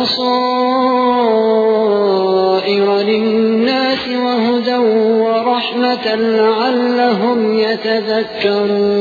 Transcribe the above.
بصائر للناس وهدى ورحمة لعلهم يتذكرون.